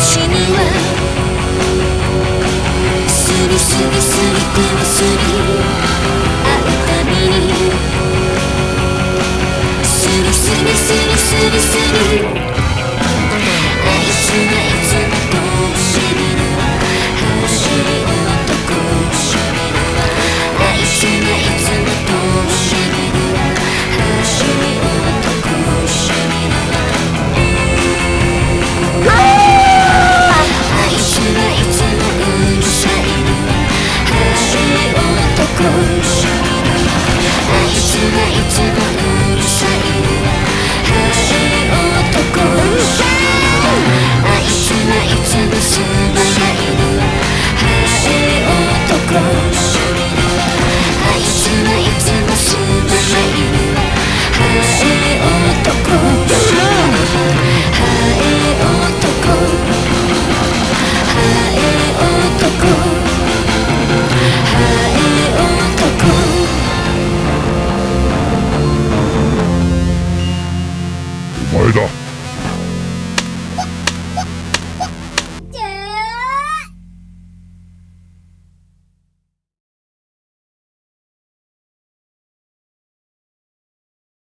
私にはすりすりすりこるすり会うたびに。すりすりすりすり flourish 来的。